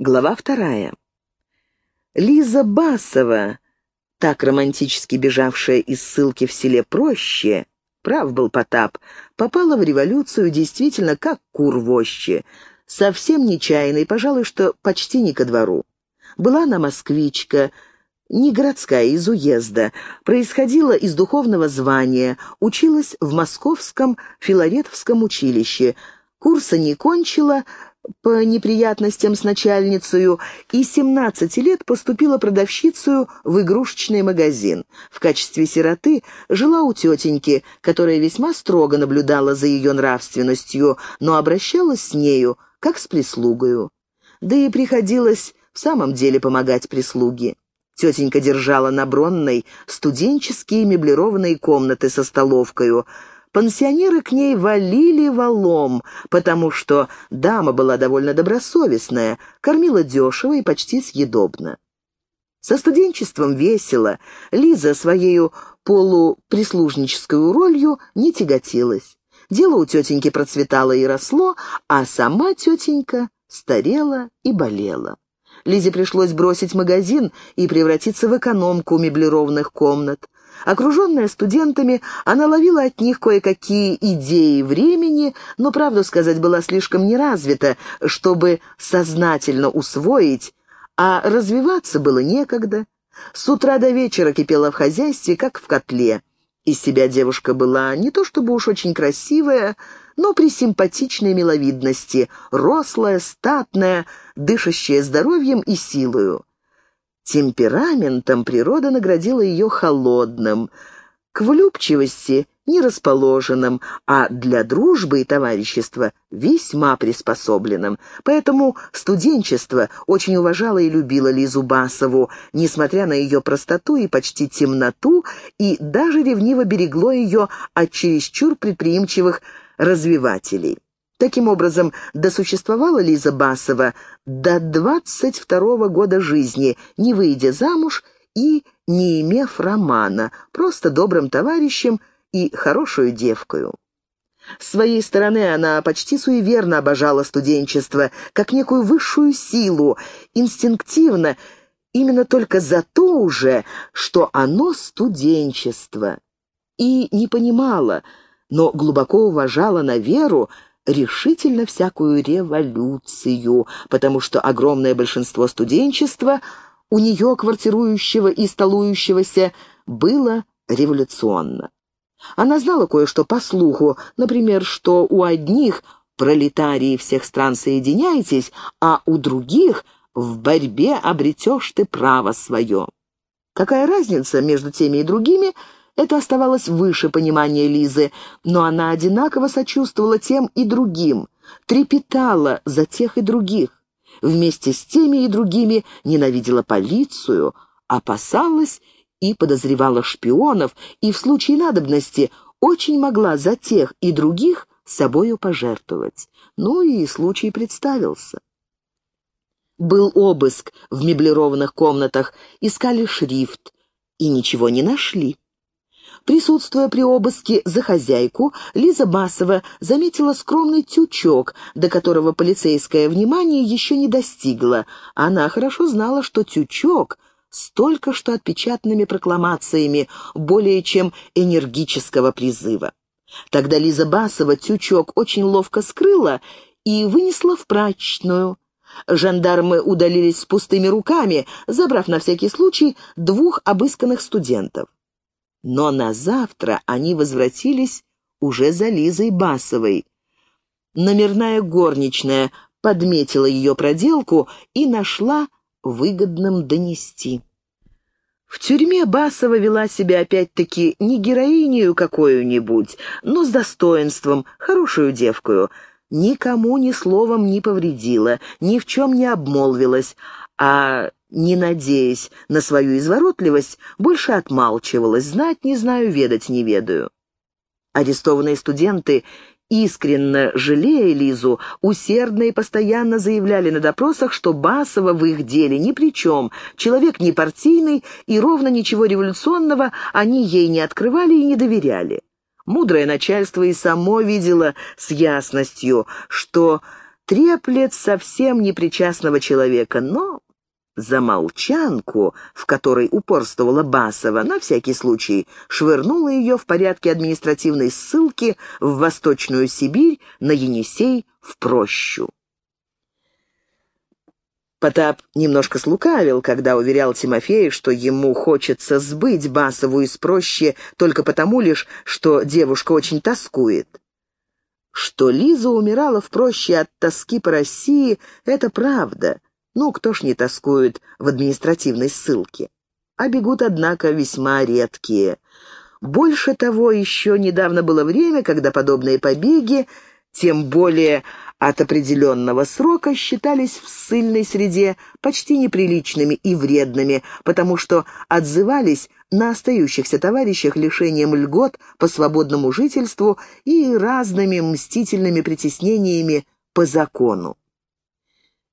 Глава вторая. Лиза Басова, так романтически бежавшая из ссылки в селе Проще, прав был Потап, попала в революцию действительно как кур в още, совсем нечаянно и, пожалуй, что почти не ко двору. Была она москвичка, не городская, из уезда, происходила из духовного звания, училась в Московском Филаретовском училище, курса не кончила, по неприятностям с начальницей и 17 лет поступила продавщицей в игрушечный магазин. В качестве сироты жила у тетеньки, которая весьма строго наблюдала за ее нравственностью, но обращалась с нею, как с прислугою. Да и приходилось в самом деле помогать прислуге. Тетенька держала на Бронной студенческие меблированные комнаты со столовкою — Пансионеры к ней валили валом, потому что дама была довольно добросовестная, кормила дешево и почти съедобно. Со студенчеством весело, Лиза своею полуприслужнической ролью не тяготилась. Дело у тетеньки процветало и росло, а сама тетенька старела и болела. Лизе пришлось бросить магазин и превратиться в экономку меблированных комнат. Окруженная студентами, она ловила от них кое-какие идеи времени, но, правду сказать, была слишком неразвита, чтобы сознательно усвоить, а развиваться было некогда. С утра до вечера кипела в хозяйстве, как в котле. Из себя девушка была не то чтобы уж очень красивая, но при симпатичной миловидности, рослая, статная, дышащая здоровьем и силою. Темпераментом природа наградила ее холодным, к влюбчивости нерасположенным, а для дружбы и товарищества весьма приспособленным. Поэтому студенчество очень уважало и любило Лизу Басову, несмотря на ее простоту и почти темноту, и даже ревниво берегло ее от чересчур предприимчивых развивателей. Таким образом, досуществовала Лиза Басова до 22 года жизни, не выйдя замуж и не имев романа, просто добрым товарищем и хорошую девкою. С своей стороны она почти суеверно обожала студенчество, как некую высшую силу, инстинктивно, именно только за то уже, что оно студенчество. И не понимала, но глубоко уважала на веру, решительно всякую революцию, потому что огромное большинство студенчества у нее, квартирующего и столующегося, было революционно. Она знала кое-что по слуху, например, что у одних пролетарии всех стран соединяйтесь, а у других в борьбе обретешь ты право свое. Какая разница между теми и другими – это оставалось выше понимания Лизы, но она одинаково сочувствовала тем и другим, трепетала за тех и других. Вместе с теми и другими ненавидела полицию, опасалась и подозревала шпионов, и в случае надобности очень могла за тех и других собою пожертвовать. Ну и случай представился. Был обыск в меблированных комнатах, искали шрифт и ничего не нашли. Присутствуя при обыске за хозяйку, Лиза Басова заметила скромный тючок, до которого полицейское внимание еще не достигло. Она хорошо знала, что тючок с только что отпечатанными прокламациями более чем энергического призыва. Тогда Лиза Басова тючок очень ловко скрыла и вынесла в прачечную. Жандармы удалились с пустыми руками, забрав на всякий случай двух обысканных студентов. Но на завтра они возвратились уже за Лизой Басовой. Номерная горничная подметила ее проделку и нашла выгодным донести. В тюрьме Басова вела себя опять-таки не героинею какую-нибудь, но с достоинством, хорошую девкую. Никому ни словом не повредила, ни в чем не обмолвилась, а не надеясь на свою изворотливость, больше отмалчивалась, знать не знаю, ведать не ведаю. Арестованные студенты, искренне жалея Лизу, усердно и постоянно заявляли на допросах, что Басова в их деле ни при чем, человек не партийный, и ровно ничего революционного они ей не открывали и не доверяли. Мудрое начальство и само видело с ясностью, что треплет совсем непричастного человека, но за молчанку, в которой упорствовала Басова, на всякий случай швырнула ее в порядке административной ссылки в Восточную Сибирь на Енисей в прощу. Потап немножко слукавил, когда уверял Тимофея, что ему хочется сбыть Басову из проще только потому лишь, что девушка очень тоскует. Что Лиза умирала в проще от тоски по России, это правда. Ну, кто ж не тоскует в административной ссылке? А бегут, однако, весьма редкие. Больше того, еще недавно было время, когда подобные побеги, тем более от определенного срока считались в ссыльной среде почти неприличными и вредными, потому что отзывались на остающихся товарищах лишением льгот по свободному жительству и разными мстительными притеснениями по закону.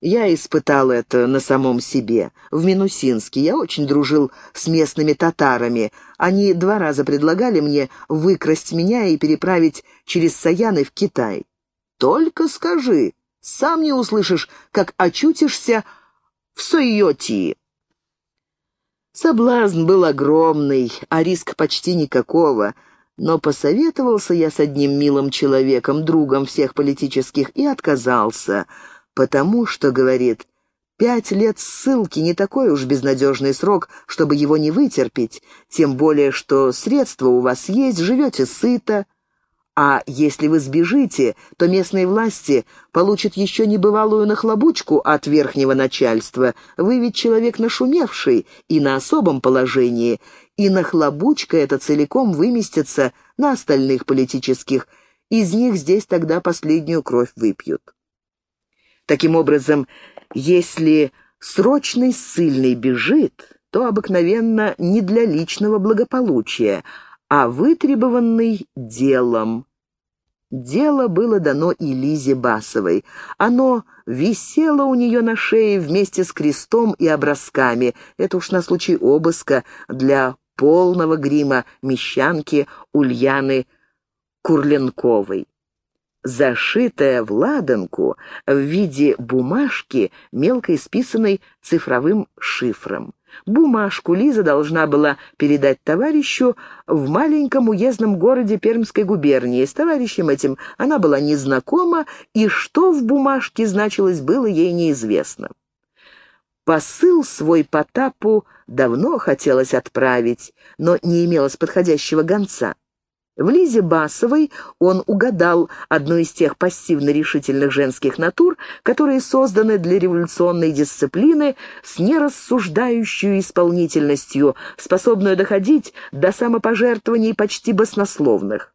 Я испытал это на самом себе. В Минусинске я очень дружил с местными татарами. Они два раза предлагали мне выкрасть меня и переправить через Саяны в Китай. Только скажи, сам не услышишь, как очутишься в Сойоти. Соблазн был огромный, а риск почти никакого. Но посоветовался я с одним милым человеком, другом всех политических, и отказался, потому что, говорит, пять лет ссылки не такой уж безнадежный срок, чтобы его не вытерпеть, тем более, что средства у вас есть, живете сыто, а если вы сбежите, то местные власти получат еще небывалую нахлобучку от верхнего начальства. Вы ведь человек нашумевший и на особом положении, и нахлобучка эта целиком выместится на остальных политических. Из них здесь тогда последнюю кровь выпьют. Таким образом, если срочный ссыльный бежит, то обыкновенно не для личного благополучия, а вытребованный делом. Дело было дано и Лизе Басовой. Оно висело у нее на шее вместе с крестом и образками. Это уж на случай обыска для полного грима мещанки Ульяны Курленковой зашитая в ладанку в виде бумажки, мелко исписанной цифровым шифром. Бумажку Лиза должна была передать товарищу в маленьком уездном городе Пермской губернии. С товарищем этим она была незнакома, и что в бумажке значилось, было ей неизвестно. Посыл свой Потапу давно хотелось отправить, но не имелось подходящего гонца. В Лизе Басовой он угадал одну из тех пассивно-решительных женских натур, которые созданы для революционной дисциплины с нерассуждающей исполнительностью, способную доходить до самопожертвований почти баснословных.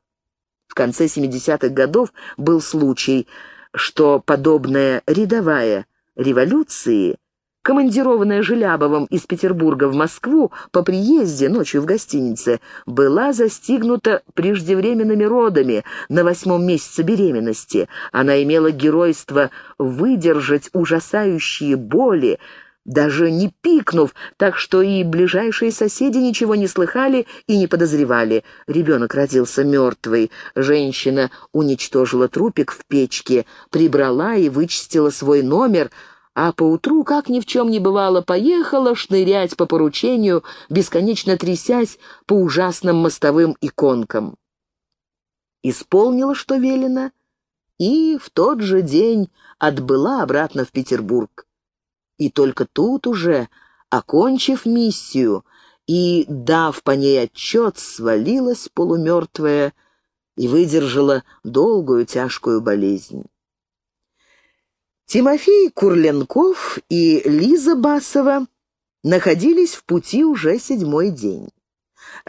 В конце 70-х годов был случай, что подобная рядовая революции – командированная Желябовым из Петербурга в Москву по приезде ночью в гостинице, была застигнута преждевременными родами на восьмом месяце беременности. Она имела геройство выдержать ужасающие боли, даже не пикнув, так что и ближайшие соседи ничего не слыхали и не подозревали. Ребенок родился мертвый. Женщина уничтожила трупик в печке, прибрала и вычистила свой номер — а поутру, как ни в чем не бывало, поехала шнырять по поручению, бесконечно трясясь по ужасным мостовым иконкам. Исполнила, что велено, и в тот же день отбыла обратно в Петербург. И только тут уже, окончив миссию и, дав по ней отчет, свалилась полумертвая и выдержала долгую тяжкую болезнь. Тимофей Курленков и Лиза Басова находились в пути уже седьмой день.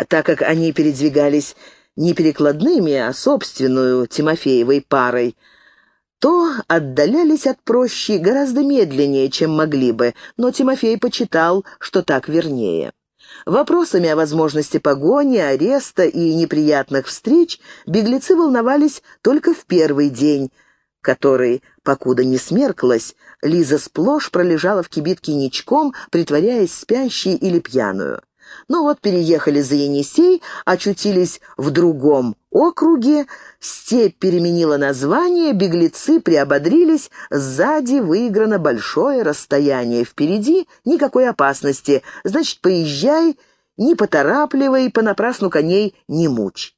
Так как они передвигались не перекладными, а собственную Тимофеевой парой, то отдалялись от прощи гораздо медленнее, чем могли бы, но Тимофей почитал, что так вернее. Вопросами о возможности погони, ареста и неприятных встреч беглецы волновались только в первый день, который, покуда не смерклась, Лиза сплошь пролежала в кибитке ничком, притворяясь спящей или пьяную. Но вот переехали за Енисей, очутились в другом округе степь переменила название, беглецы приободрились, сзади выиграно большое расстояние, впереди никакой опасности, значит, поезжай, не поторапливай, понапрасну коней не мучь.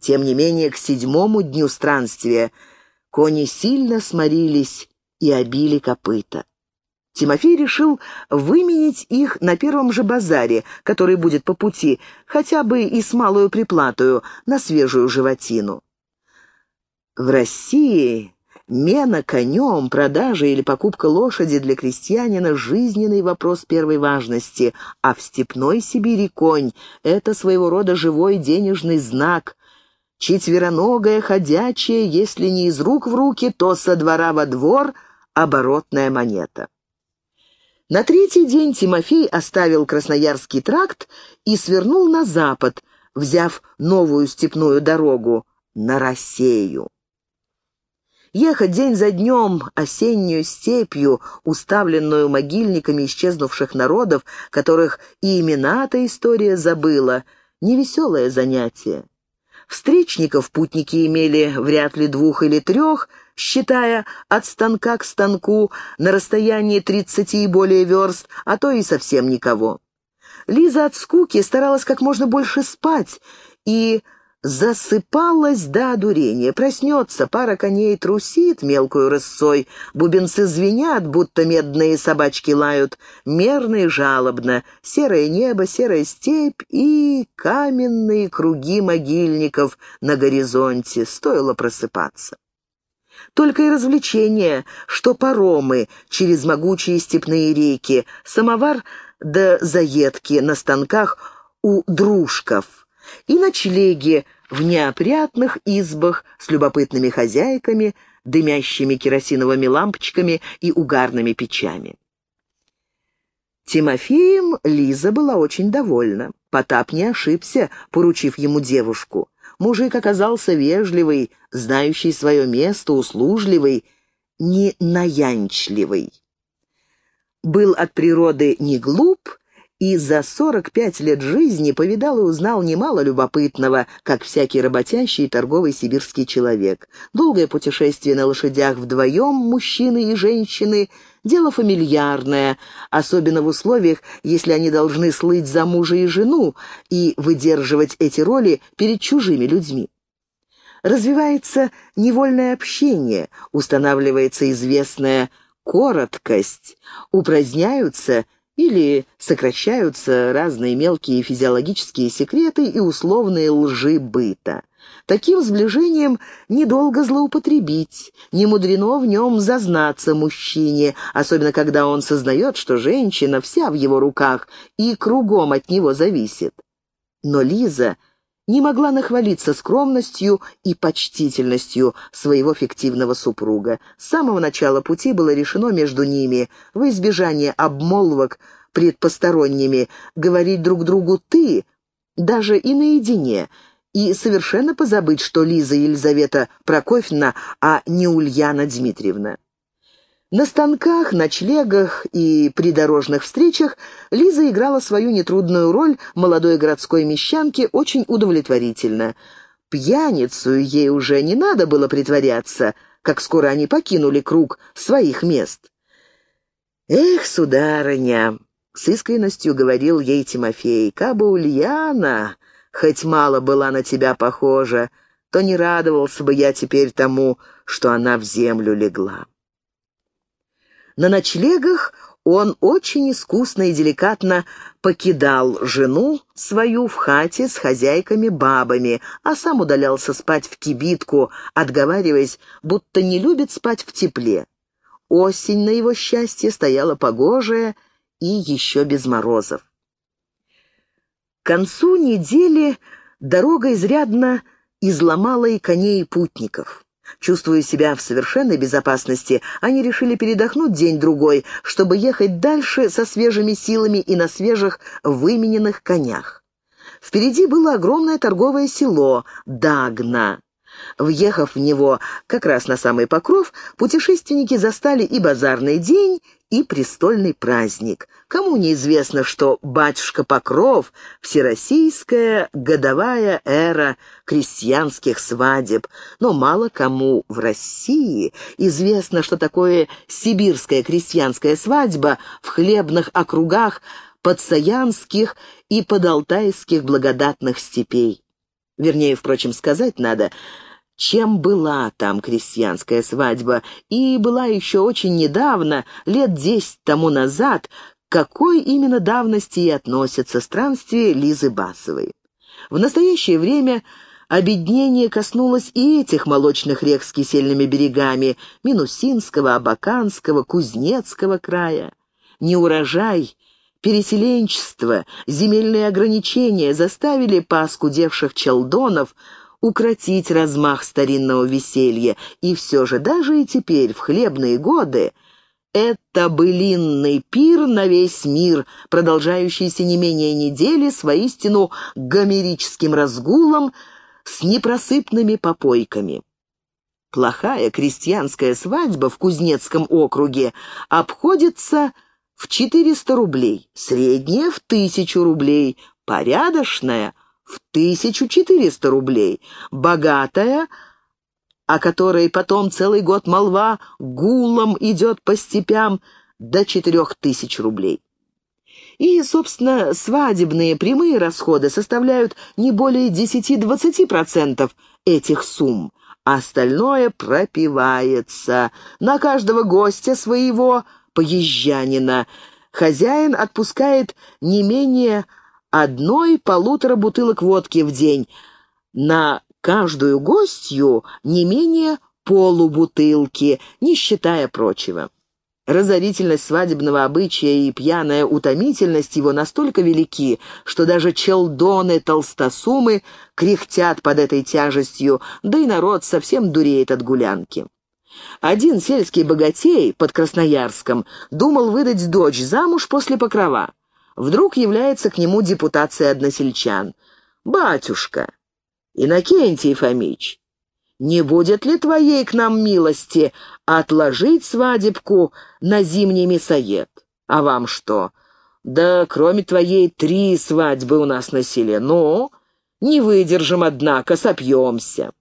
Тем не менее, к седьмому дню странствия кони сильно сморились и обили копыта. Тимофей решил выменить их на первом же базаре, который будет по пути, хотя бы и с малую приплатою, на свежую животину. В России мена конем, продажа или покупка лошади для крестьянина – жизненный вопрос первой важности, а в степной Сибири конь – это своего рода живой денежный знак. Четвероногая, ходячая, если не из рук в руки, то со двора во двор – оборотная монета. На третий день Тимофей оставил Красноярский тракт и свернул на запад, взяв новую степную дорогу на Россию. Ехать день за днем осеннюю степью, уставленную могильниками исчезнувших народов, которых и имена-то история забыла, невеселое занятие. Встречников путники имели вряд ли двух или трех, считая от станка к станку на расстоянии тридцати и более верст, а то и совсем никого. Лиза от скуки старалась как можно больше спать и засыпалась до одурения. Проснется, пара коней трусит мелкую рысцой, бубенцы звенят, будто медные собачки лают, мерно и жалобно, серое небо, серая степь и каменные круги могильников на горизонте. Стоило просыпаться. Только и развлечения, что паромы через могучие степные реки, самовар да заедки на станках у дружков и ночлеги в неопрятных избах с любопытными хозяйками, дымящими керосиновыми лампочками и угарными печами. Тимофеем Лиза была очень довольна. Потап не ошибся, поручив ему девушку. Мужик оказался вежливый, знающий свое место, услужливый, не наянчливый. Был от природы не глуп и за сорок пять лет жизни повидал и узнал немало любопытного, как всякий работящий и торговый сибирский человек. Долгое путешествие на лошадях вдвоем, мужчины и женщины, дело фамильярное, особенно в условиях, если они должны слыть за мужа и жену и выдерживать эти роли перед чужими людьми. Развивается невольное общение, устанавливается известная короткость, упраздняются или сокращаются разные мелкие физиологические секреты и условные лжи быта. Таким сближением недолго злоупотребить, не мудрено в нем зазнаться мужчине, особенно когда он сознает, что женщина вся в его руках и кругом от него зависит. Но Лиза не могла нахвалиться скромностью и почтительностью своего фиктивного супруга. С самого начала пути было решено между ними, во избежание обмолвок пред посторонними, говорить друг другу «ты», даже и наедине, и совершенно позабыть, что Лиза Елизавета Прокофьевна, а не Ульяна Дмитриевна. На станках, ночлегах и придорожных встречах Лиза играла свою нетрудную роль молодой городской мещанки очень удовлетворительно. Пьяницу ей уже не надо было притворяться, как скоро они покинули круг своих мест. «Эх, сударыня!» — с искренностью говорил ей Тимофей. «Кабы Ульяна хоть мало была на тебя похожа, то не радовался бы я теперь тому, что она в землю легла». На ночлегах он очень искусно и деликатно покидал жену свою в хате с хозяйками-бабами, а сам удалялся спать в кибитку, отговариваясь, будто не любит спать в тепле. Осень, на его счастье, стояла погожая и еще без морозов. К концу недели дорога изрядно изломала и коней и путников. Чувствуя себя в совершенной безопасности, они решили передохнуть день-другой, чтобы ехать дальше со свежими силами и на свежих вымененных конях. Впереди было огромное торговое село Дагна. Въехав в него как раз на самый покров, путешественники застали и базарный день, и престольный праздник. Кому неизвестно, что батюшка Покров — всероссийская годовая эра крестьянских свадеб, но мало кому в России известно, что такое сибирская крестьянская свадьба в хлебных округах подсаянских и подалтайских благодатных степей. Вернее, впрочем, сказать надо — чем была там крестьянская свадьба, и была еще очень недавно, лет десять тому назад, какой именно давности и относятся странствия Лизы Басовой. В настоящее время обеднение коснулось и этих молочных рек с кисельными берегами Минусинского, Абаканского, Кузнецкого края. Неурожай, переселенчество, земельные ограничения заставили паскудевших челдонов укротить размах старинного веселья, и все же даже и теперь, в хлебные годы, это былинный пир на весь мир, продолжающийся не менее недели с воистину гомерическим разгулом с непросыпными попойками. Плохая крестьянская свадьба в Кузнецком округе обходится в 400 рублей, средняя в 1000 рублей, порядочная — в 1400 рублей, богатая, о которой потом целый год молва гулом идет по степям, до 4000 рублей. И, собственно, свадебные прямые расходы составляют не более 10-20% этих сумм. Остальное пропивается. На каждого гостя своего поезжанина хозяин отпускает не менее одной-полутора бутылок водки в день, на каждую гостью не менее полубутылки, не считая прочего. Разорительность свадебного обычая и пьяная утомительность его настолько велики, что даже челдоны-толстосумы кряхтят под этой тяжестью, да и народ совсем дуреет от гулянки. Один сельский богатей под Красноярском думал выдать дочь замуж после покрова. Вдруг является к нему депутация односельчан. «Батюшка, Иннокентий Фомич, не будет ли твоей к нам милости отложить свадебку на зимний мясоед? А вам что? Да кроме твоей три свадьбы у нас на селе. Ну, не выдержим, однако, сопьемся».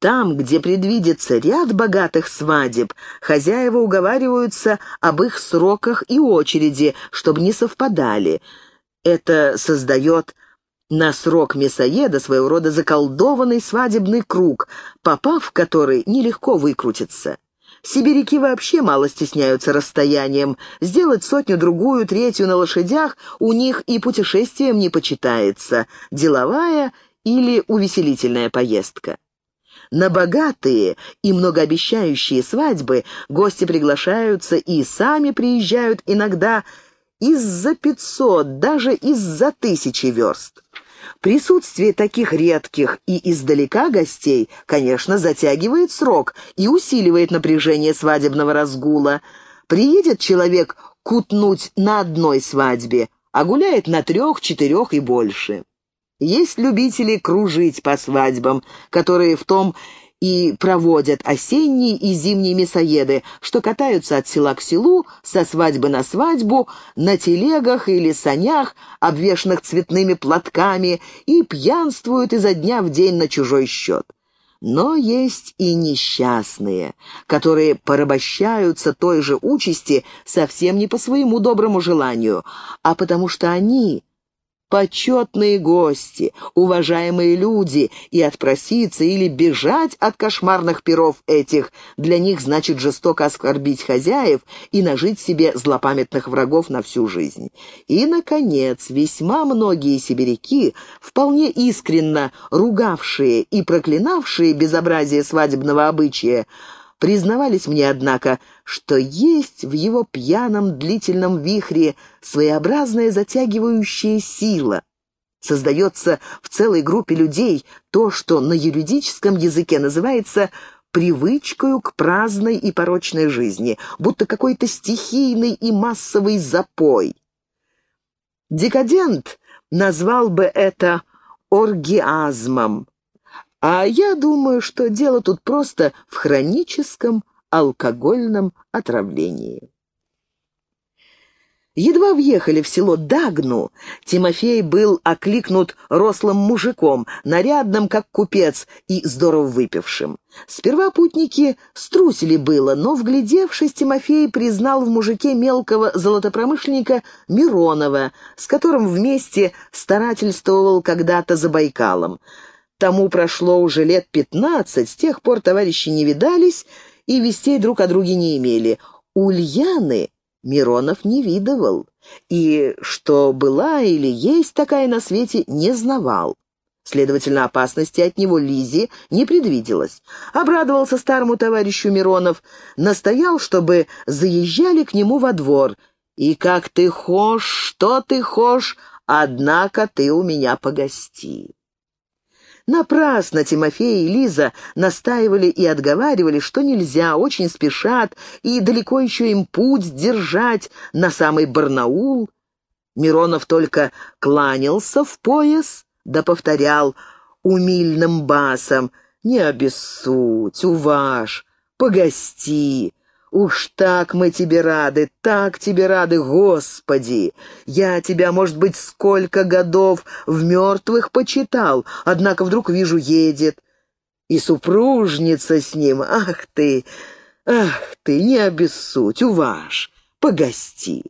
Там, где предвидится ряд богатых свадеб, хозяева уговариваются об их сроках и очереди, чтобы не совпадали. Это создает на срок мясоеда своего рода заколдованный свадебный круг, попав в который нелегко выкрутиться. Сибиряки вообще мало стесняются расстоянием. Сделать сотню-другую, третью на лошадях у них и путешествием не почитается. Деловая или увеселительная поездка. На богатые и многообещающие свадьбы гости приглашаются и сами приезжают иногда из-за пятьсот, даже из-за тысячи верст. Присутствие таких редких и издалека гостей, конечно, затягивает срок и усиливает напряжение свадебного разгула. Приедет человек кутнуть на одной свадьбе, а гуляет на трех, четырех и больше. Есть любители кружить по свадьбам, которые в том и проводят осенние и зимние мясоеды, что катаются от села к селу, со свадьбы на свадьбу, на телегах или санях, обвешанных цветными платками, и пьянствуют изо дня в день на чужой счет. Но есть и несчастные, которые порабощаются той же участи совсем не по своему доброму желанию, а потому что они почетные гости, уважаемые люди, и отпроситься или бежать от кошмарных перов этих для них значит жестоко оскорбить хозяев и нажить себе злопамятных врагов на всю жизнь. И, наконец, весьма многие сибиряки, вполне искренно ругавшие и проклинавшие безобразие свадебного обычая, Признавались мне, однако, что есть в его пьяном длительном вихре своеобразная затягивающая сила. Создается в целой группе людей то, что на юридическом языке называется привычкою к праздной и порочной жизни, будто какой-то стихийный и массовый запой. Декадент назвал бы это оргиазмом, а я думаю, что дело тут просто в хроническом алкогольном отравлении. Едва въехали в село Дагну, Тимофей был окликнут рослым мужиком, нарядным, как купец, и здорово выпившим. Сперва путники струсили было, но, вглядевшись, Тимофей признал в мужике мелкого золотопромышленника Миронова, с которым вместе старательствовал когда-то за Байкалом. Тому прошло уже лет пятнадцать, с тех пор товарищи не видались и вестей друг о друге не имели. Ульяны Миронов не видывал, и что была или есть такая на свете, не знавал. Следовательно, опасности от него Лизе не предвиделось. Обрадовался старому товарищу Миронов, настоял, чтобы заезжали к нему во двор. «И как ты хошь, что ты хошь, однако ты у меня погости». Напрасно Тимофей и Лиза настаивали и отговаривали, что нельзя, очень спешат, и далеко еще им путь держать на самый Барнаул. Миронов только кланялся в пояс, да повторял умильным басом «Не обессудь, уваж, погости, «Уж так мы тебе рады, так тебе рады, Господи! Я тебя, может быть, сколько годов в мертвых почитал, однако вдруг вижу, едет. И супружница с ним, ах ты, ах ты, не обессудь, уваж, погости!»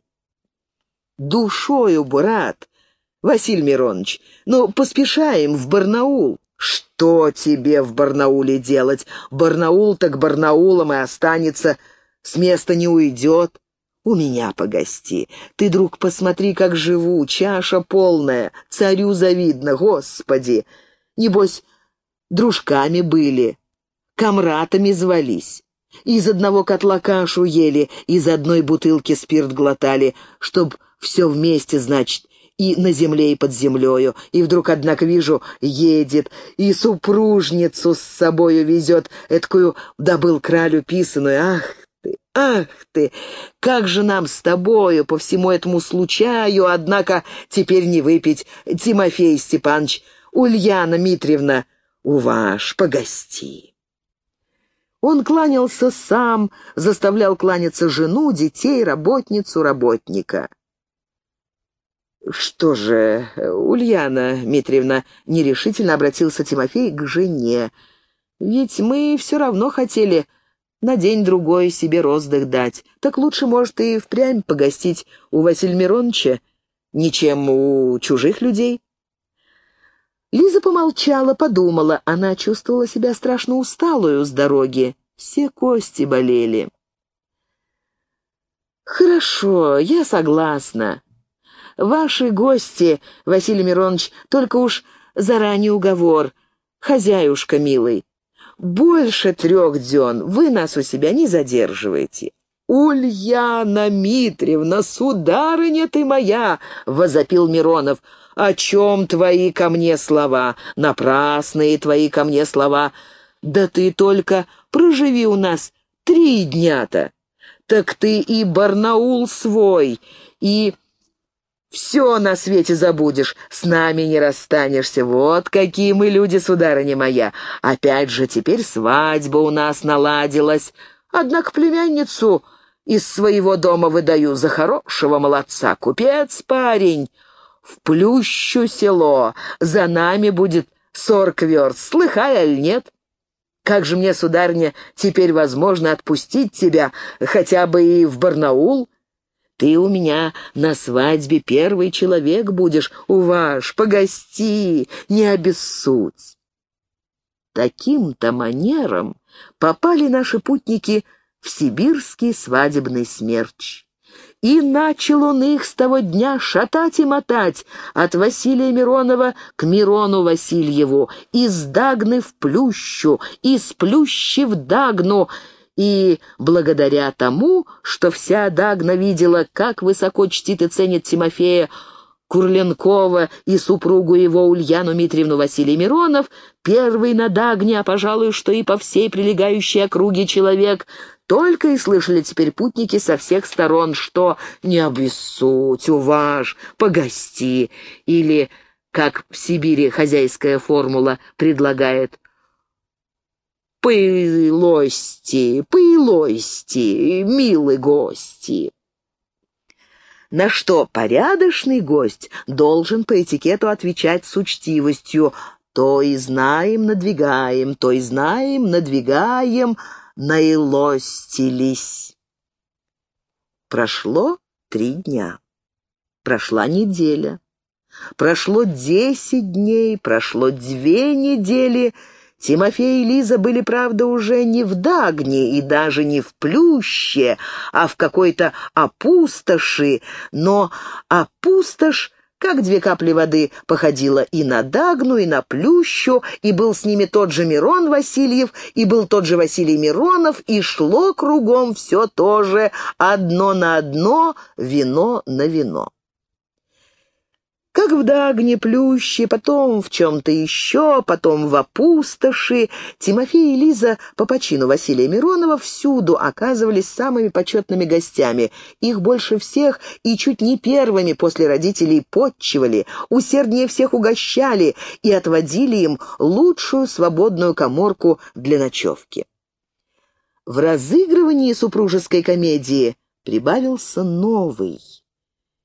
«Душою, брат, Василий Миронович, ну, поспешаем в Барнаул». «Что тебе в Барнауле делать? Барнаул так Барнаулом и останется...» с места не уйдет. У меня погости. Ты, друг, посмотри, как живу, чаша полная, царю завидно, господи. Небось, дружками были, комратами звались. Из одного котла кашу ели, из одной бутылки спирт глотали, чтоб все вместе, значит, и на земле, и под землею. И вдруг, однако, вижу, едет, и супружницу с собою везет, эткую добыл кралю писаную. Ах, ах ты! Как же нам с тобою по всему этому случаю, однако, теперь не выпить, Тимофей Степанович, Ульяна Митриевна, уваж, погости!» Он кланялся сам, заставлял кланяться жену, детей, работницу, работника. «Что же, Ульяна Митриевна?» — нерешительно обратился Тимофей к жене. «Ведь мы все равно хотели на день-другой себе роздых дать. Так лучше, может, и впрямь погостить у Василия Мироновича, ничем у чужих людей. Лиза помолчала, подумала. Она чувствовала себя страшно усталую с дороги. Все кости болели. «Хорошо, я согласна. Ваши гости, Василий Миронович, только уж заранее уговор. Хозяюшка милый, больше трех дён вы нас у себя не задерживаете». «Ульяна Митриевна, сударыня ты моя!» — возопил Миронов. «О чем твои ко мне слова? Напрасные твои ко мне слова. Да ты только проживи у нас три дня-то. Так ты и Барнаул свой, и все на свете забудешь, с нами не расстанешься. Вот какие мы люди, сударыня моя. Опять же, теперь свадьба у нас наладилась. Однако племянницу из своего дома выдаю за хорошего молодца. Купец парень. В Плющу село. За нами будет сорок верст. Слыхай, аль нет? Как же мне, сударыня, теперь возможно отпустить тебя хотя бы и в Барнаул?» Ты у меня на свадьбе первый человек будешь, уваж, погости, не обессудь. Таким-то манером попали наши путники в сибирский свадебный смерч. И начал он их с того дня шатать и мотать от Василия Миронова к Мирону Васильеву, из Дагны в Плющу, из Плющи в Дагну — и благодаря тому, что вся Дагна видела, как высоко чтит и ценит Тимофея Курленкова и супругу его Ульяну Митриевну Василий Миронов, первый на Дагне, а, пожалуй, что и по всей прилегающей округе человек, только и слышали теперь путники со всех сторон, что «не обессудь, уваж, погости» или, как в Сибири хозяйская формула предлагает, «Пылости, пылости, милые гости!» на что порядочный гость должен по этикету отвечать с учтивостью «то и знаем, надвигаем, то и знаем, надвигаем, наилостились». Прошло три дня. Прошла неделя. Прошло десять дней, прошло две недели. Тимофей и Лиза были, правда, уже не в Дагне и даже не в Плюще, а в какой-то опустоши, но опустошь как две капли воды походила и на Дагну, и на Плющу, и был с ними тот же Мирон Васильев, и был тот же Василий Миронов, и шло кругом все то же, одно на одно, вино на вино. Как в Дагне, Плюще, потом в чем-то еще, потом в Опустоши, Тимофей и Лиза по почину Василия Миронова всюду оказывались самыми почетными гостями. Их больше всех и чуть не первыми после родителей подчивали, усерднее всех угощали и отводили им лучшую свободную коморку для ночевки. В разыгрывании супружеской комедии прибавился новый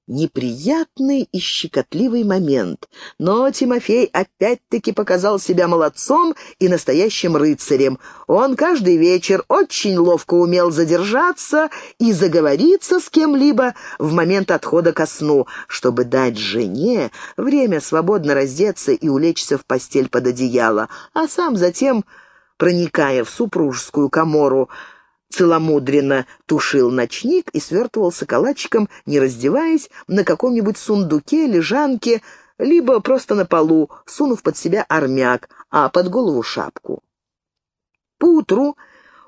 неприятный и щекотливый момент, но Тимофей опять-таки показал себя молодцом и настоящим рыцарем. Он каждый вечер очень ловко умел задержаться и заговориться с кем-либо в момент отхода ко сну, чтобы дать жене время свободно раздеться и улечься в постель под одеяло, а сам затем, проникая в супружескую комору, целомудренно тушил ночник и свертывался калачиком, не раздеваясь, на каком-нибудь сундуке, лежанке, либо просто на полу, сунув под себя армяк, а под голову шапку. Поутру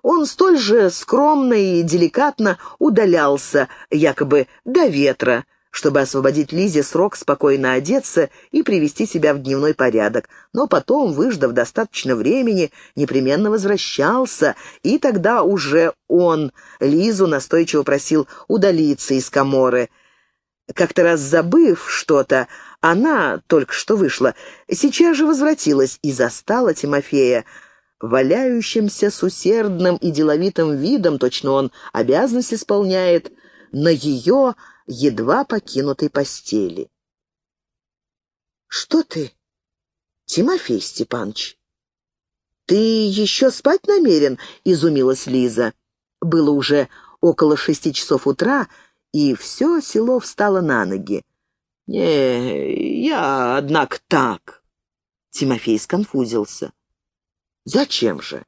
он столь же скромно и деликатно удалялся, якобы до ветра, чтобы освободить Лизе срок спокойно одеться и привести себя в дневной порядок. Но потом, выждав достаточно времени, непременно возвращался, и тогда уже он Лизу настойчиво просил удалиться из коморы. Как-то раз забыв что-то, она только что вышла, сейчас же возвратилась и застала Тимофея, валяющимся с усердным и деловитым видом, точно он обязанность исполняет, на ее едва покинутой постели. «Что ты, Тимофей Степанович?» «Ты еще спать намерен?» — изумилась Лиза. Было уже около шести часов утра, и все село встало на ноги. «Не, я, однако, так». Тимофей сконфузился. «Зачем же?»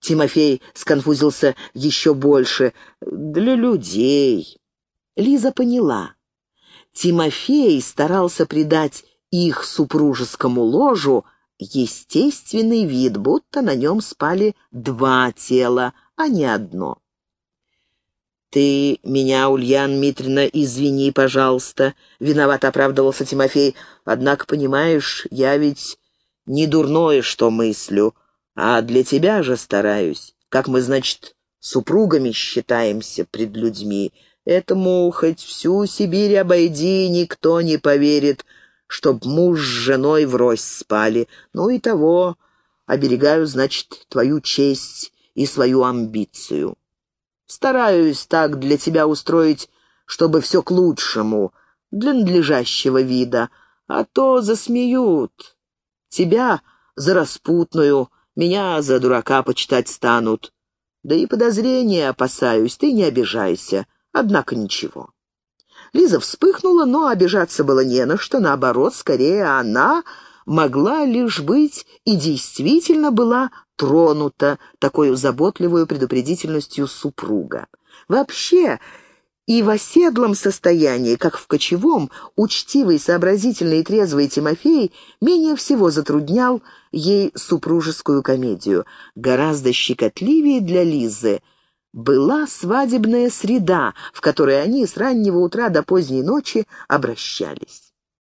Тимофей сконфузился еще больше. «Для людей». Лиза поняла. Тимофей старался придать их супружескому ложу естественный вид, будто на нем спали два тела, а не одно. «Ты меня, Ульян Митрина, извини, пожалуйста», — виноват оправдывался Тимофей. «Однако, понимаешь, я ведь не дурное, что мыслю, а для тебя же стараюсь. Как мы, значит, супругами считаемся пред людьми. Этому хоть всю Сибирь обойди, никто не поверит, чтоб муж с женой врозь спали. Ну и того, оберегаю, значит, твою честь и свою амбицию. Стараюсь так для тебя устроить, чтобы все к лучшему, для надлежащего вида, а то засмеют. Тебя за распутную, меня за дурака почитать станут. Да и подозрения опасаюсь, ты не обижайся. Однако ничего. Лиза вспыхнула, но обижаться было не на что, наоборот, скорее она могла лишь быть и действительно была тронута такой заботливой предупредительностью супруга. Вообще, и в оседлом состоянии, как в кочевом, учтивый, сообразительный и трезвый Тимофей менее всего затруднял ей супружескую комедию. Гораздо щекотливее для Лизы — была свадебная среда, в которой они с раннего утра до поздней ночи обращались.